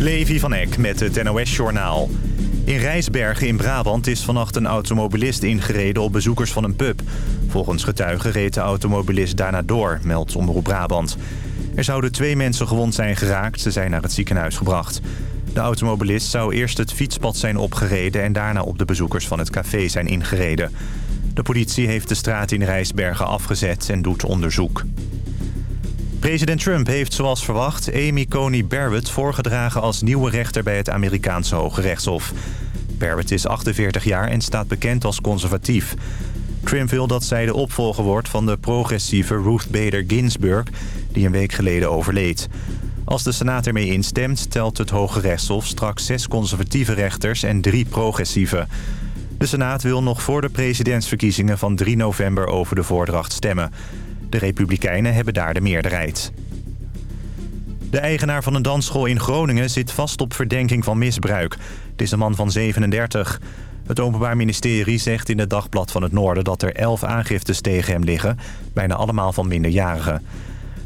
Levi van Eck met het NOS-journaal. In Rijsbergen in Brabant is vannacht een automobilist ingereden op bezoekers van een pub. Volgens getuigen reed de automobilist daarna door, meldt Omroep Brabant. Er zouden twee mensen gewond zijn geraakt, ze zijn naar het ziekenhuis gebracht. De automobilist zou eerst het fietspad zijn opgereden... en daarna op de bezoekers van het café zijn ingereden. De politie heeft de straat in Rijsbergen afgezet en doet onderzoek. President Trump heeft zoals verwacht Amy Coney Barrett voorgedragen als nieuwe rechter bij het Amerikaanse Hoge Rechtshof. Barrett is 48 jaar en staat bekend als conservatief. Trump wil dat zij de opvolger wordt van de progressieve Ruth Bader Ginsburg, die een week geleden overleed. Als de Senaat ermee instemt, telt het Hoge Rechtshof straks zes conservatieve rechters en drie progressieve. De Senaat wil nog voor de presidentsverkiezingen van 3 november over de voordracht stemmen. De Republikeinen hebben daar de meerderheid. De eigenaar van een dansschool in Groningen zit vast op verdenking van misbruik. Het is een man van 37. Het Openbaar Ministerie zegt in het Dagblad van het Noorden... dat er 11 aangiftes tegen hem liggen, bijna allemaal van minderjarigen.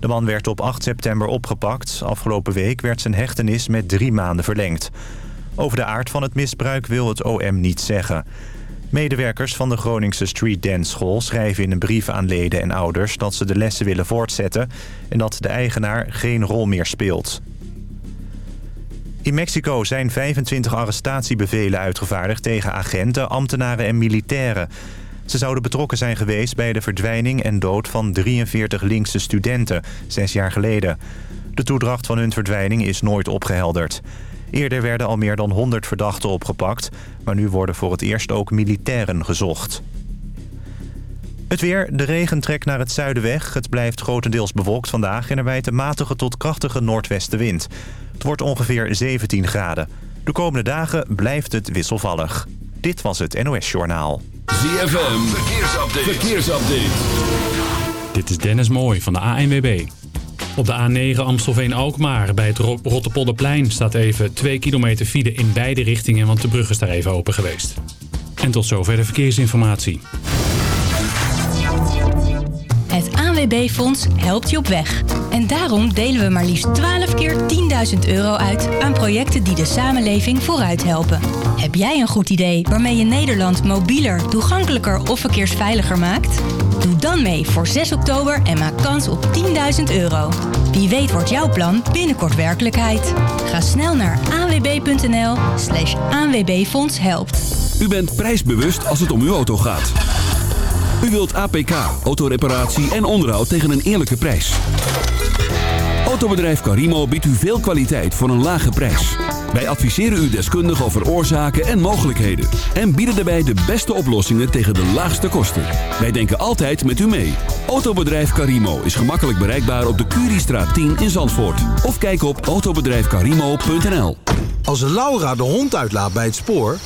De man werd op 8 september opgepakt. Afgelopen week werd zijn hechtenis met drie maanden verlengd. Over de aard van het misbruik wil het OM niet zeggen. Medewerkers van de Groningse Street Dance School schrijven in een brief aan leden en ouders... dat ze de lessen willen voortzetten en dat de eigenaar geen rol meer speelt. In Mexico zijn 25 arrestatiebevelen uitgevaardigd tegen agenten, ambtenaren en militairen. Ze zouden betrokken zijn geweest bij de verdwijning en dood van 43 linkse studenten, zes jaar geleden. De toedracht van hun verdwijning is nooit opgehelderd. Eerder werden al meer dan 100 verdachten opgepakt... maar nu worden voor het eerst ook militairen gezocht. Het weer. De regen trekt naar het zuiden weg. Het blijft grotendeels bewolkt vandaag... en er wijt een matige tot krachtige noordwestenwind. Het wordt ongeveer 17 graden. De komende dagen blijft het wisselvallig. Dit was het NOS Journaal. ZFM. Verkeersupdate. Verkeersupdate. Dit is Dennis Mooij van de ANWB. Op de A9 Amstelveen-Alkmaar bij het Rotterpolderplein staat even 2 kilometer file in beide richtingen, want de brug is daar even open geweest. En tot zover de verkeersinformatie. Het ANWB-fonds helpt je op weg. En daarom delen we maar liefst 12 keer 10.000 euro uit aan projecten die de samenleving vooruit helpen. Heb jij een goed idee waarmee je Nederland mobieler, toegankelijker of verkeersveiliger maakt? Doe dan mee voor 6 oktober en maak kans op 10.000 euro. Wie weet wordt jouw plan binnenkort werkelijkheid. Ga snel naar anwb.nl slash aanwbfonds helpt. U bent prijsbewust als het om uw auto gaat. U wilt APK, autoreparatie en onderhoud tegen een eerlijke prijs. Autobedrijf Carimo biedt u veel kwaliteit voor een lage prijs. Wij adviseren u deskundig over oorzaken en mogelijkheden. En bieden daarbij de beste oplossingen tegen de laagste kosten. Wij denken altijd met u mee. Autobedrijf Carimo is gemakkelijk bereikbaar op de Curiestraat 10 in Zandvoort. Of kijk op autobedrijfcarimo.nl Als Laura de hond uitlaat bij het spoor...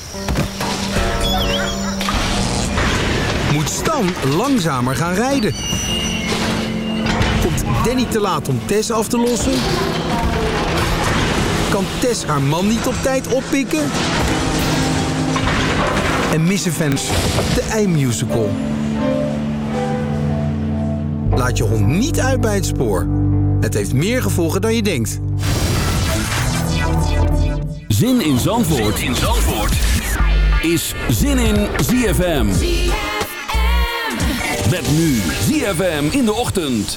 moet Stan langzamer gaan rijden. Komt Danny te laat om Tess af te lossen? Kan Tess haar man niet op tijd oppikken? En missen fans de eindmusical? Laat je hond niet uit bij het spoor. Het heeft meer gevolgen dan je denkt. Zin in Zandvoort, zin in Zandvoort. is Zin in ZFM. Met nu ZFM in de ochtend.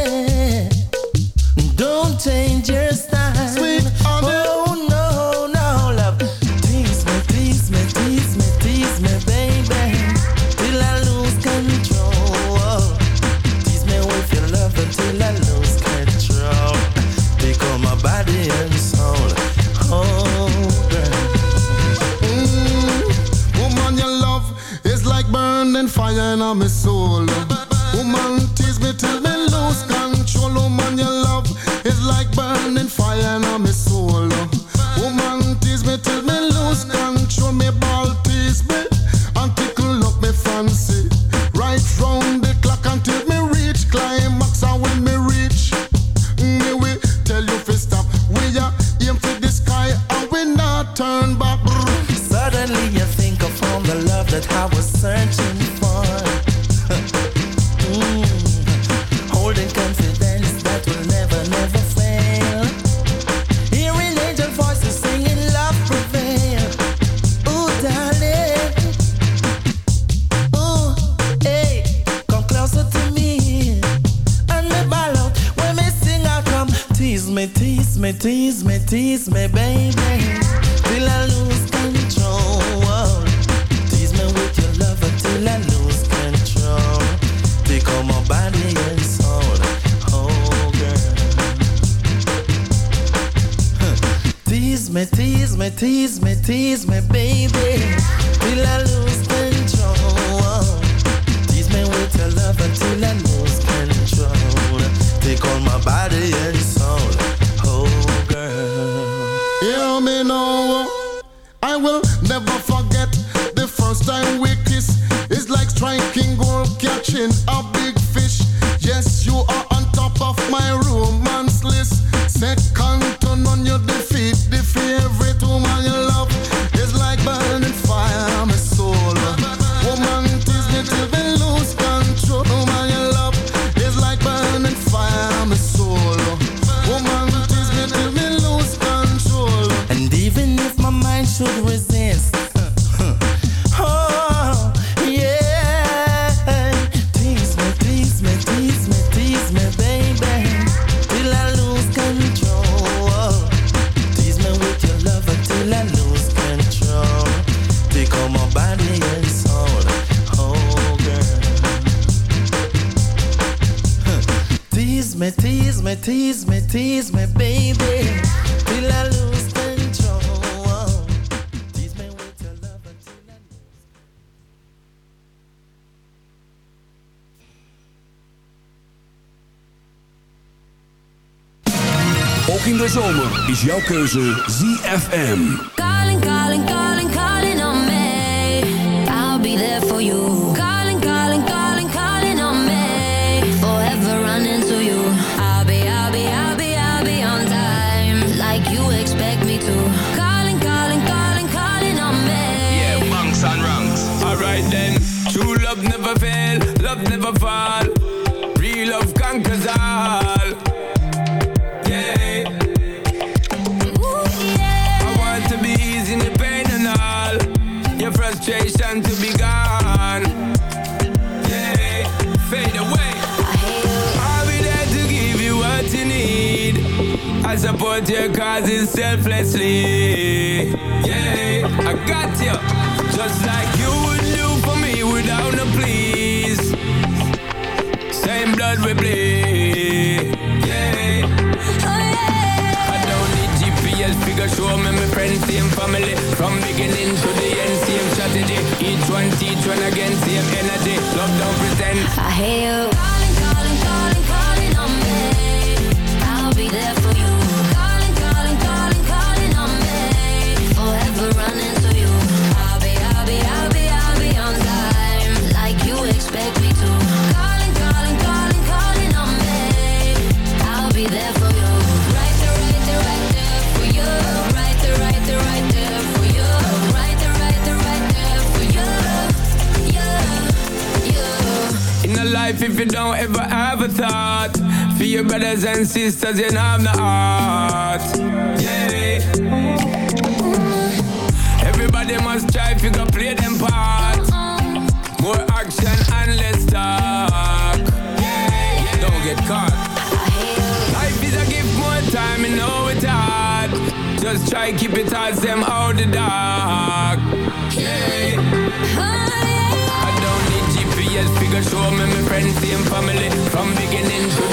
don't change your style. tease me keuze Hey, don't ever have a thought For your brothers and sisters, you know I'm the heart. Yeah. Everybody must try if you go play them part. More action and less talk. Don't get caught. Life is a gift, more time, you know it's hard. Just try keep it hard, them out the dark. Yeah. Oh, I don't need GPS, figure show me friends, same family from beginning to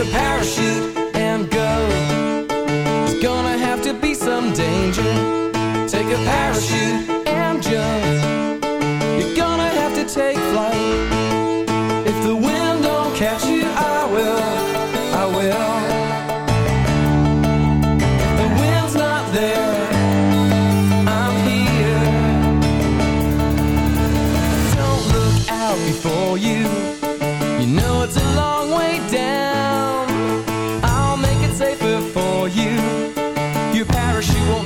a parachute and go. It's gonna have to be some danger. Take a parachute and jump.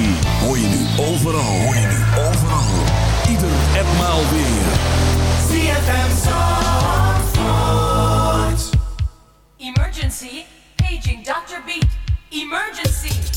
ZFM. Hoor je nu overal. Hoor je nu overal. Ieder en maal weer. Zandvoort. Emergency. Paging Dr. Beat. Emergency.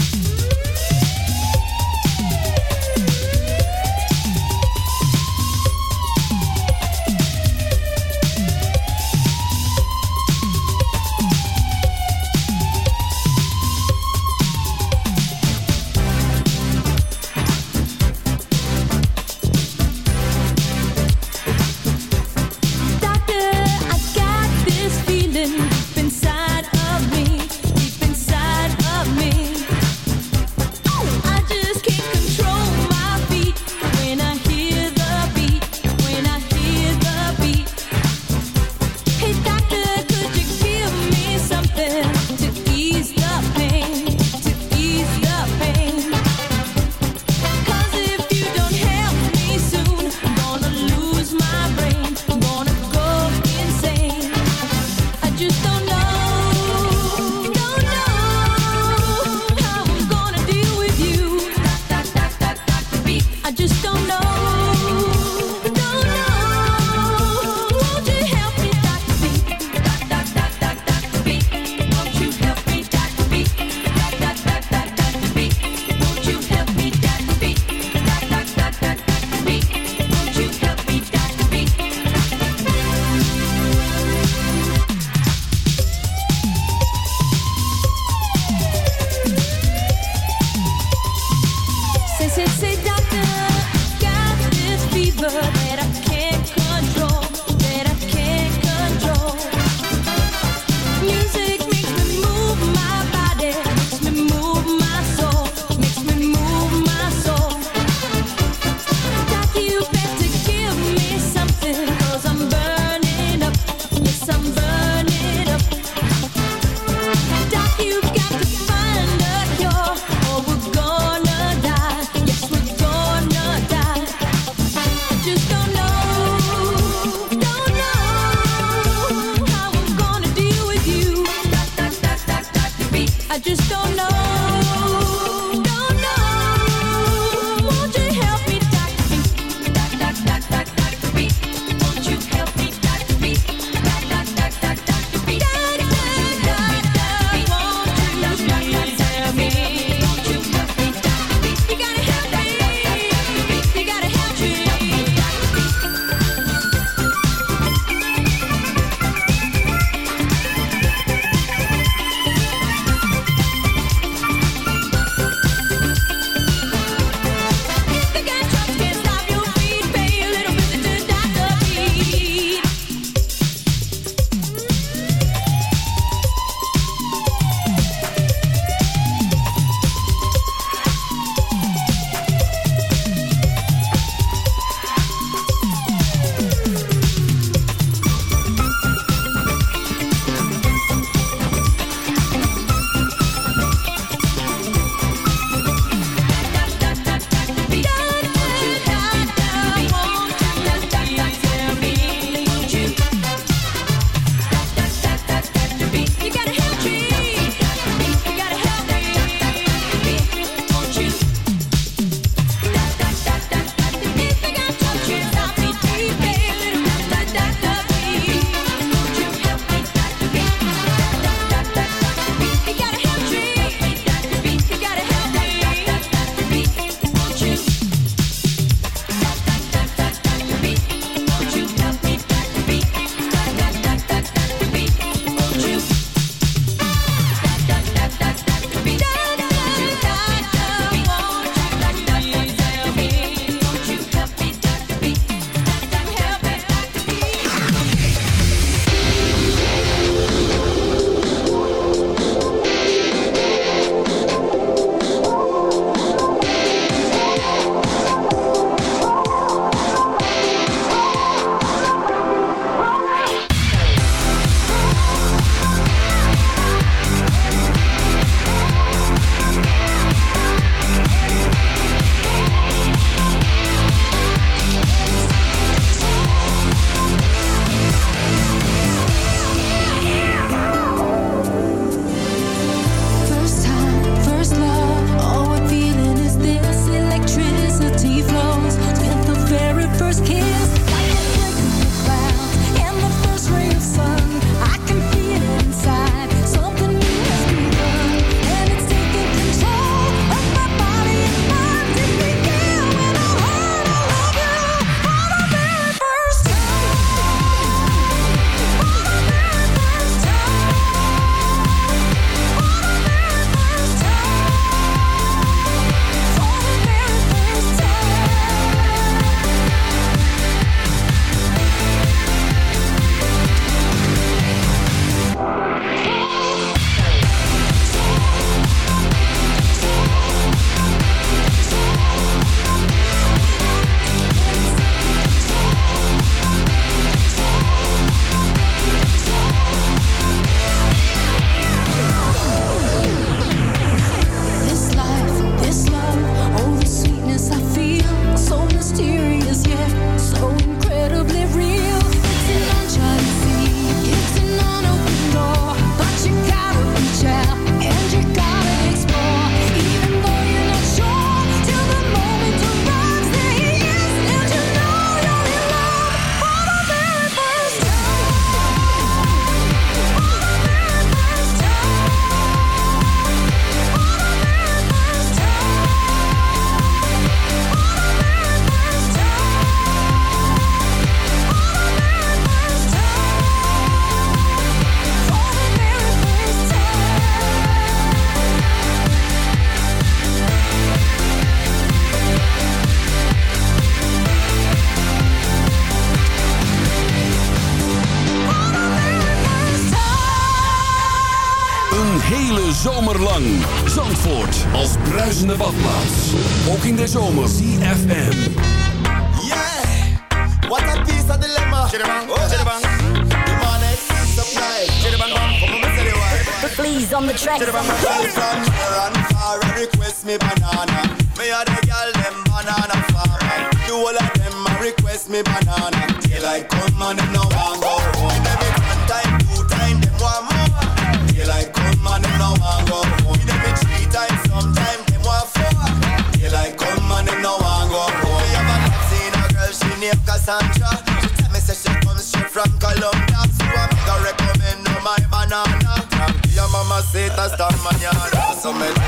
Cassandra. She tell me say she comes straight Colombia, so I'm gonna recommend my banana. Your mama say hasta mañana, so me do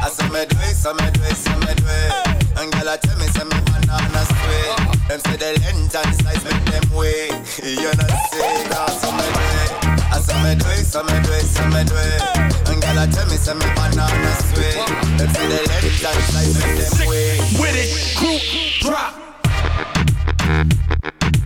I so me do it, so me do it, me do it. And girl, I tell me say me banana sweet. Them say the length and size make them wait. You know say that, so me do it. I so me do it, so me do it, so me do it. Tell me some me banana sweet. Them say the length and the size make them. With it, crew drop. and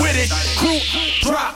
with it. Crew drop.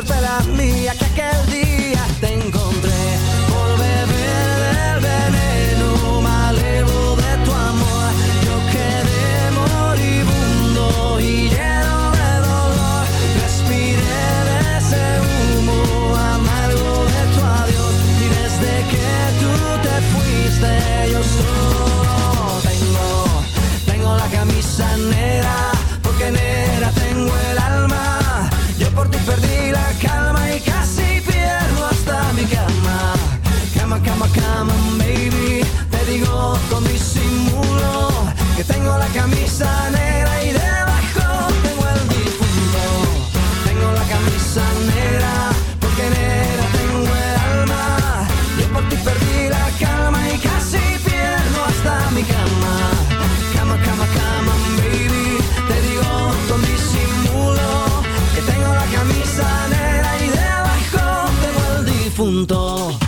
suerte la mía que aquel día te punto.